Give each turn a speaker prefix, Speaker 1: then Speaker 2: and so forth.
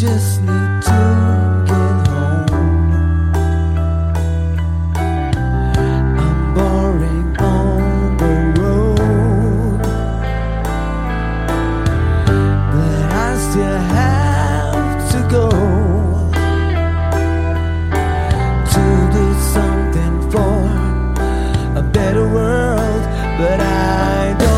Speaker 1: just need to get home. I'm boring on the road, but I still have to go to do something for a better world. But I don't.